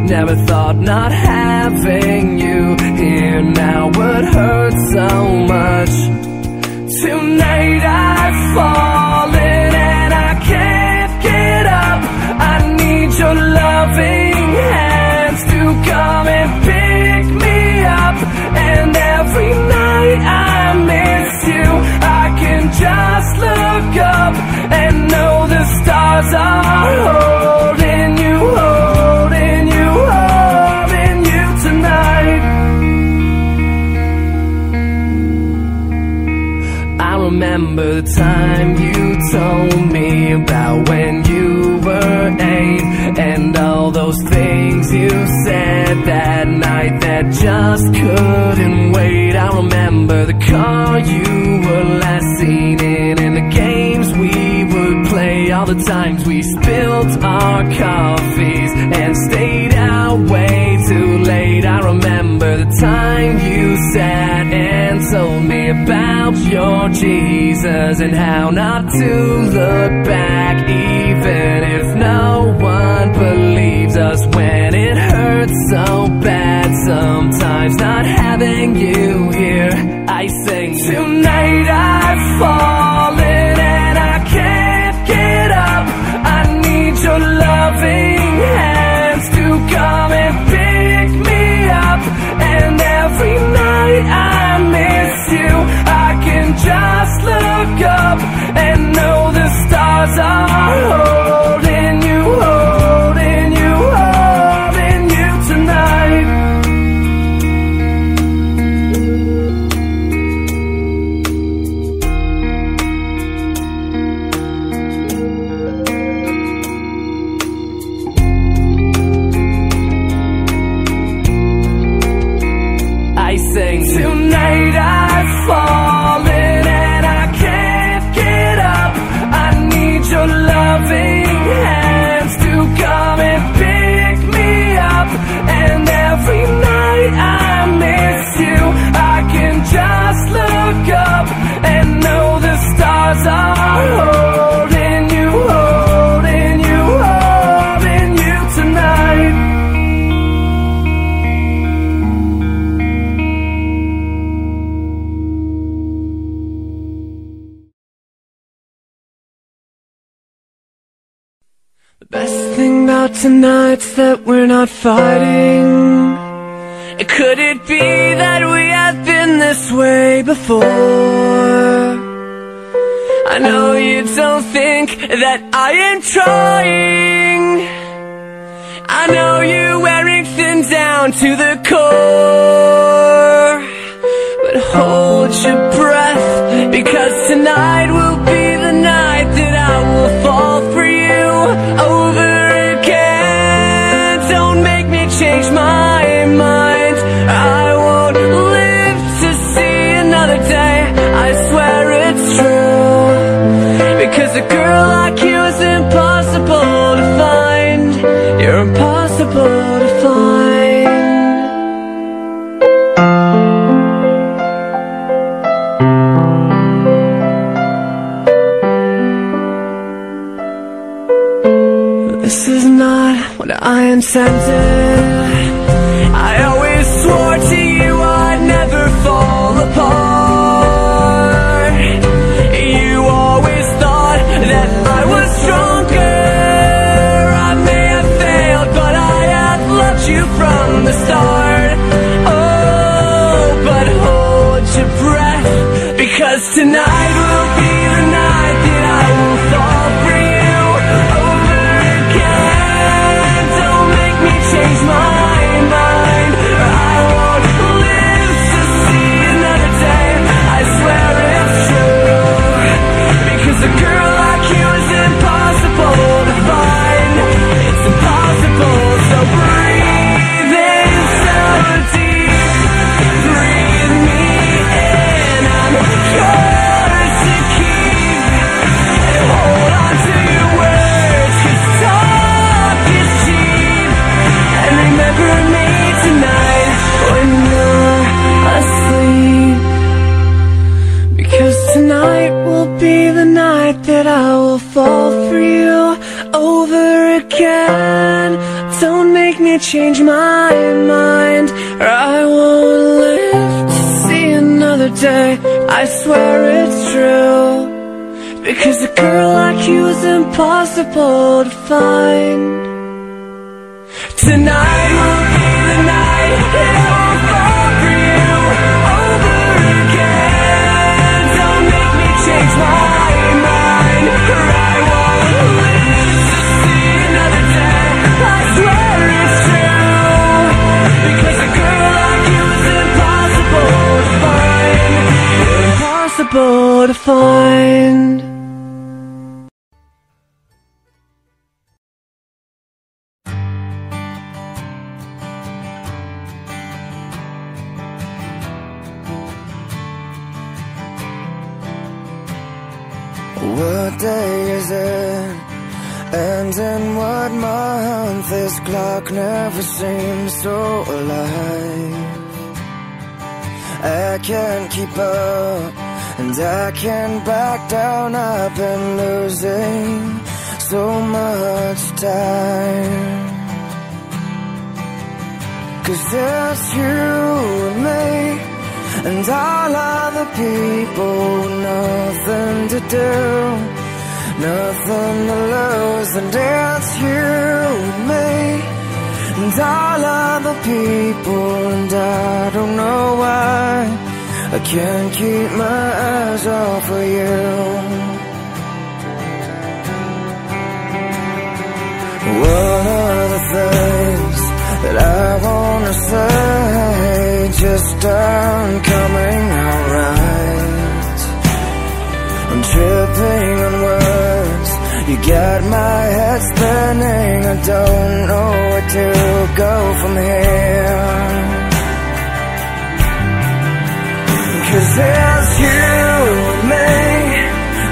Never thought not having you here now would hurt. time you told me about when you were eight and all those things you said that night that just couldn't wait. I remember the car you were last seen in and the games we would play, all the times we spilled our coffees and stayed out way too late. I remember time you sat and told me about your Jesus and how not to look back, even if no one believes us when it hurts so bad. Sometimes not having you here, I sing tonight. I cause I bullets that we're not fighting? Could it be that we have been this way before? I know you don't think that I am trying. I know you're wearing thin down to the core. center. I always swore to you I'd never fall apart. You always thought that I was stronger. I may have failed but I have loved you from the start. Oh, but hold your breath Because tonight out far. That I wanna say just aren't coming out right. I'm tripping on words, you got my head spinning. I don't know where to go from here. Cause there's you and me,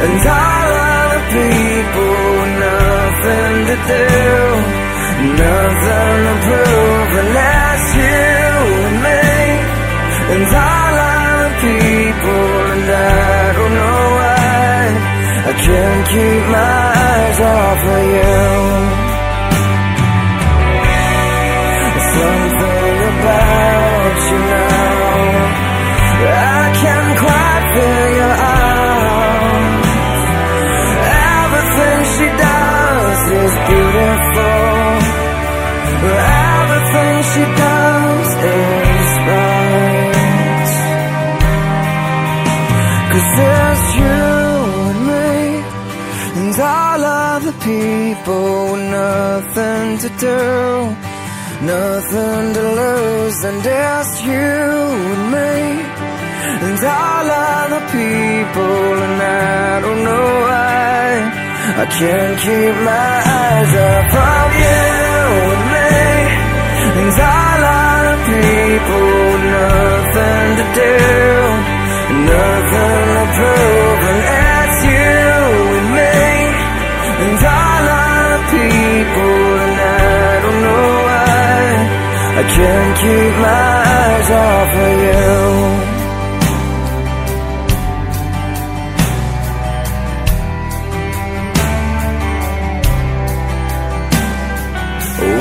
and all other people, nothing to do, nothing to prove, that's you and me, and all other people, and I don't know why, I can't keep my eyes off of she does is right Cause there's you and me And all other people with nothing to do Nothing to lose And there's you and me and all other people, and I don't know why I can't keep my eyes off of you. And all other people, nothing to do, nothing to prove, and it's you and me. And all other people, and I don't know why I can't keep my eyes off of you.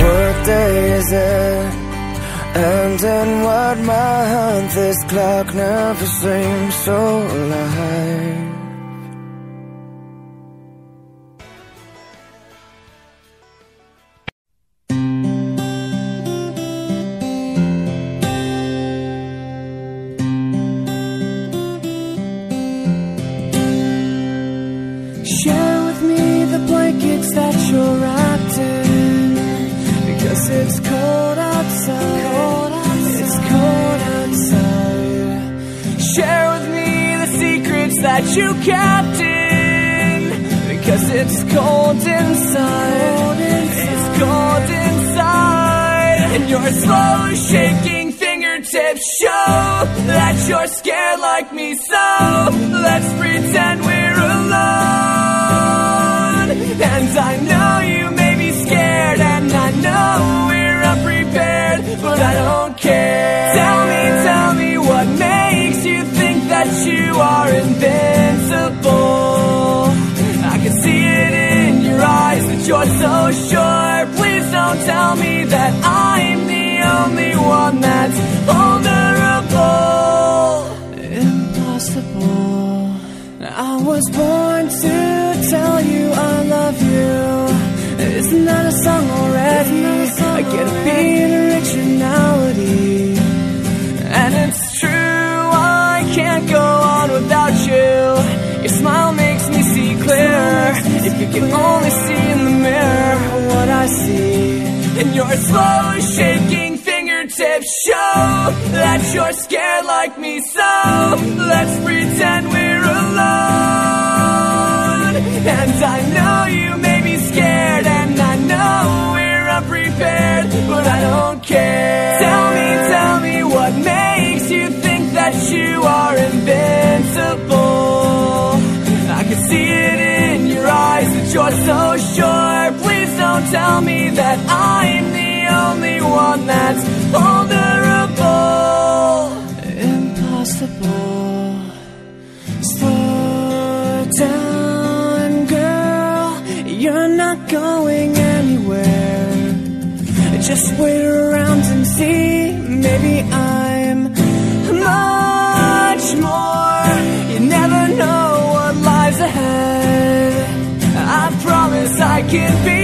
What day it? And in what month this clock never seems so alive? Slow shaking fingertips show That you're scared like me so Let's pretend we're alone and I know you may be scared, and I know we're unprepared, but I don't care. Tell me, tell me what makes you think that you are invincible. I can see it in your eyes that you're so sure. Please don't tell me that only one that's vulnerable. Impossible. I was born to tell you I love you. Isn't that a song already? I get a beat, a originality. And it's true, I can't go on without you. Your smile makes me see clearer. If you can only see in the mirror what I see. And your slow shaking fingertips show that you're scared like me, so let's pretend we're alone. And I know you may be scared, and I know we're unprepared, but I don't care. Tell me, tell me what makes you think that you are invincible. I can see it in your eyes that you're so sure. Please don't tell me that I'm the only one that's vulnerable. Impossible. Slow down, girl. You're not going anywhere. Just wait around and see. Maybe I'm much more. You never know what lies ahead. I promise I can be.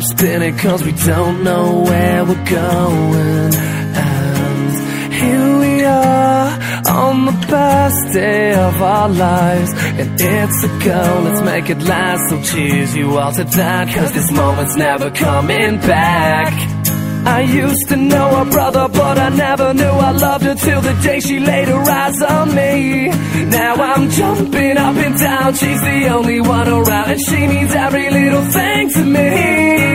Spinning cause we don't know where we're going. And here we are on the best day of our lives. And it's a go let's make it last. So cheers you all to that cause this moment's never coming back I used to know her brother, but I never knew I loved her till the day she laid her eyes on me. Now I'm jumping up and down, she's the only one around, and she means every little thing to me.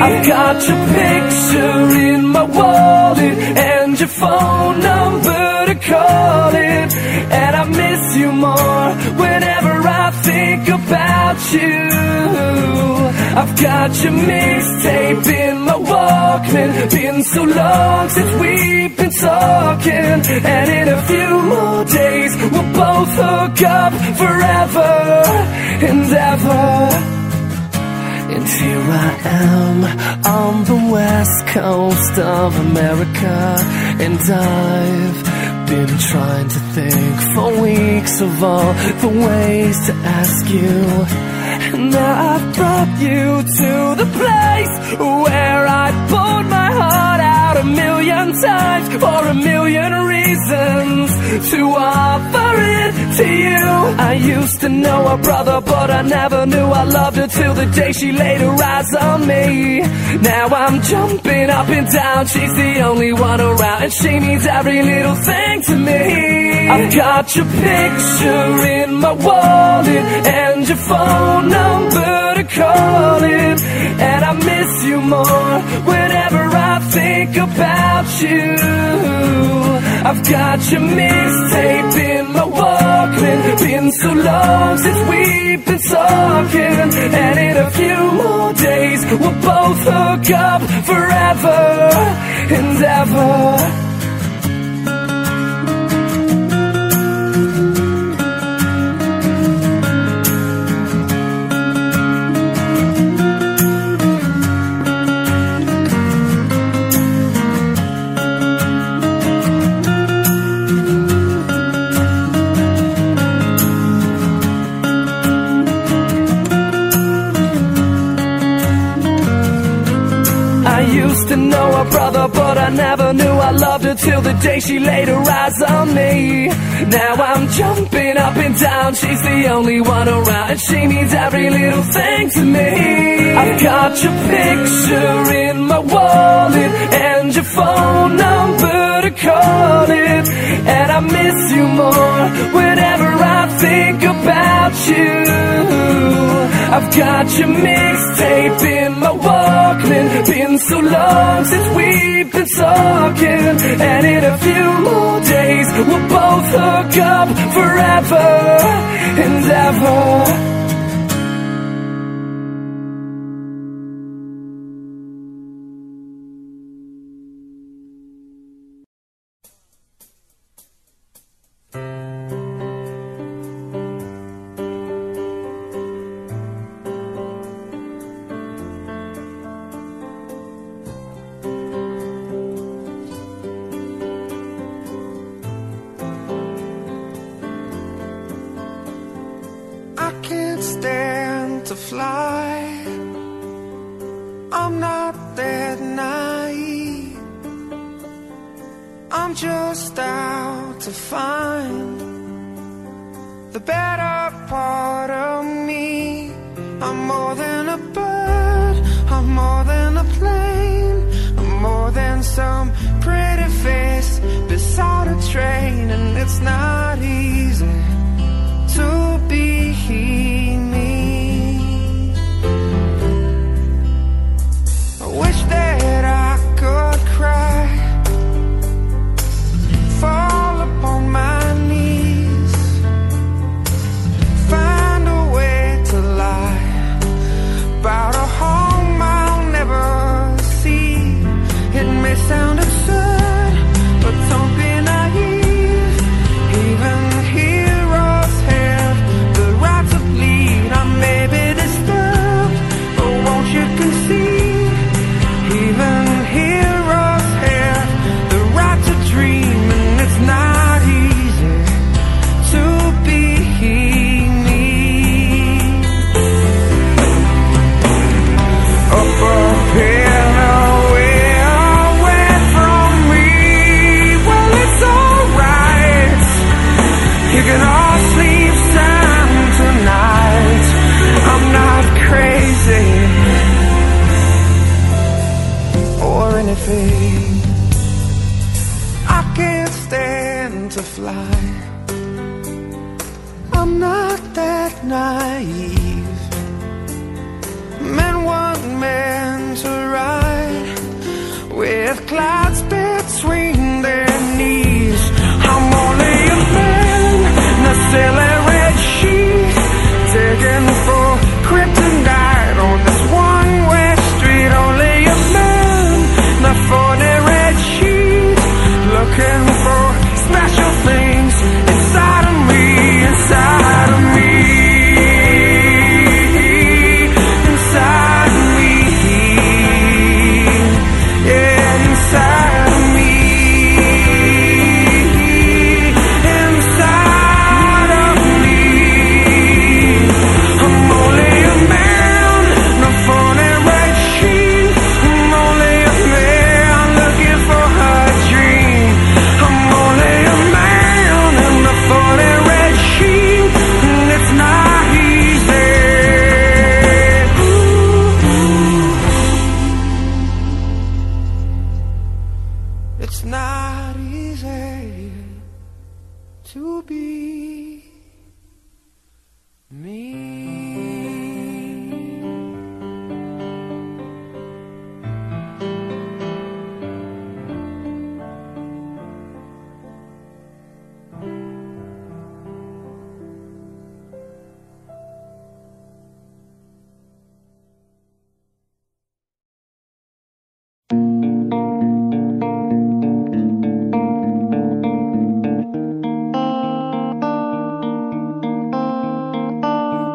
I've got your picture in my wallet and your phone number to call it, and I miss you more whenever I think about you. I've got your mixtape in Walkman. Been so long since we've been talking, and in a few more days we'll both hook up forever and ever. And here I am on the west coast of America, and I've been trying to think for weeks of all the ways to ask you. Now I've brought you to the place where I poured my heart million times for a million reasons to offer it to you. I used to know her brother, but I never knew I loved her till the day she laid her eyes on me. Now I'm jumping up and down, she's the only one around, and she means every little thing to me. I've got your picture in my wallet and your phone number to call it, and I miss you more whenever I think about you. I've got your mixtape in my Walkman. Been so long since we've been talking, and in a few more days we'll both hook up forever and ever. Know her brother, but I never knew I loved her till the day she laid her eyes on me. Now I'm jumping up and down, she's the only one around, and she means every little thing to me. I've got your picture in my wallet and your phone number to call it, and I miss you more whenever I think about you. I've got your mixtape in my Walkman. Been so long since we've been talking, and in a few more days we'll both hook up forever and ever.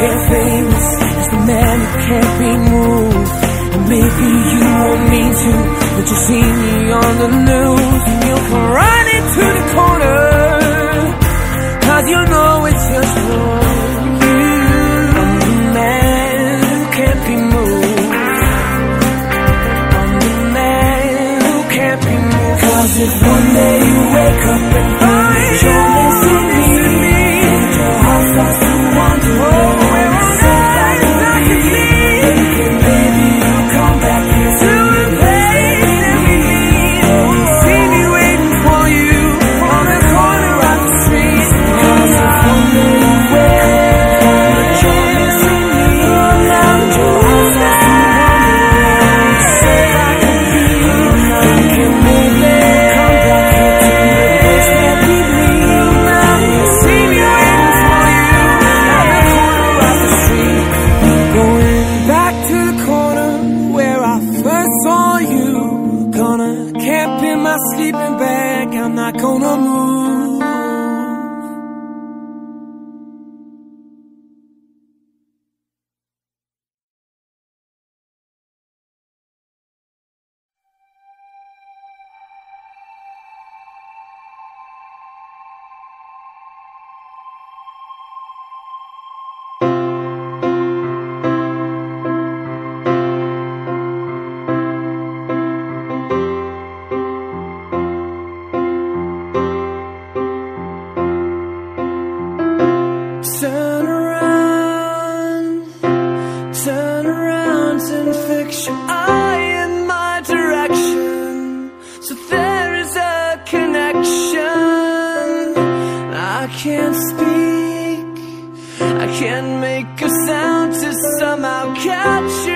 get famous as the man who can't be moved. And maybe you won't mean to, but you see me on the news and you'll cry. your eye in my direction. So there is a connection. I can't speak, I can't make a sound to somehow catch you.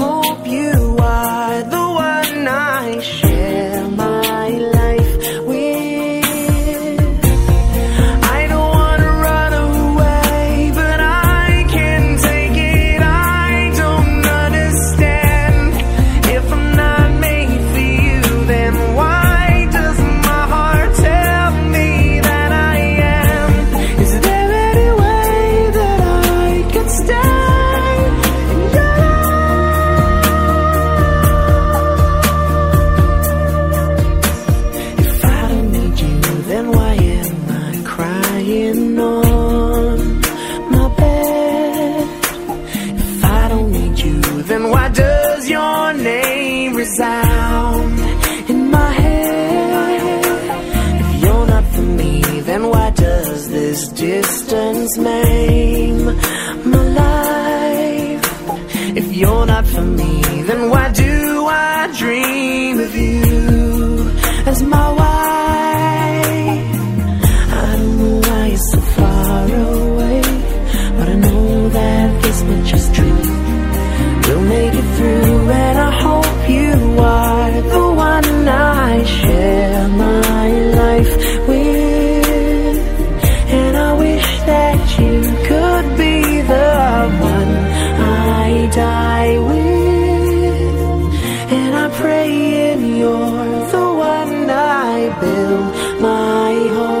And I pray if you're the one I build my home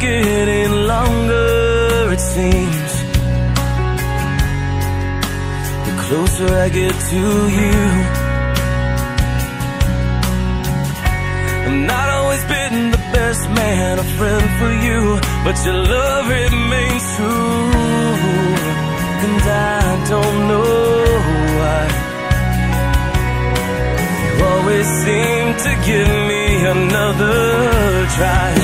Getting longer, it seems. The closer I get to you. I'm not always been the best man, a friend for you, but your love remains true. And I don't know why. You always seem to give me another try.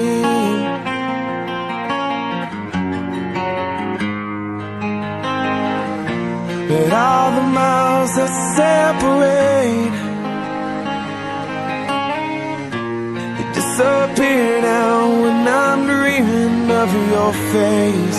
your face.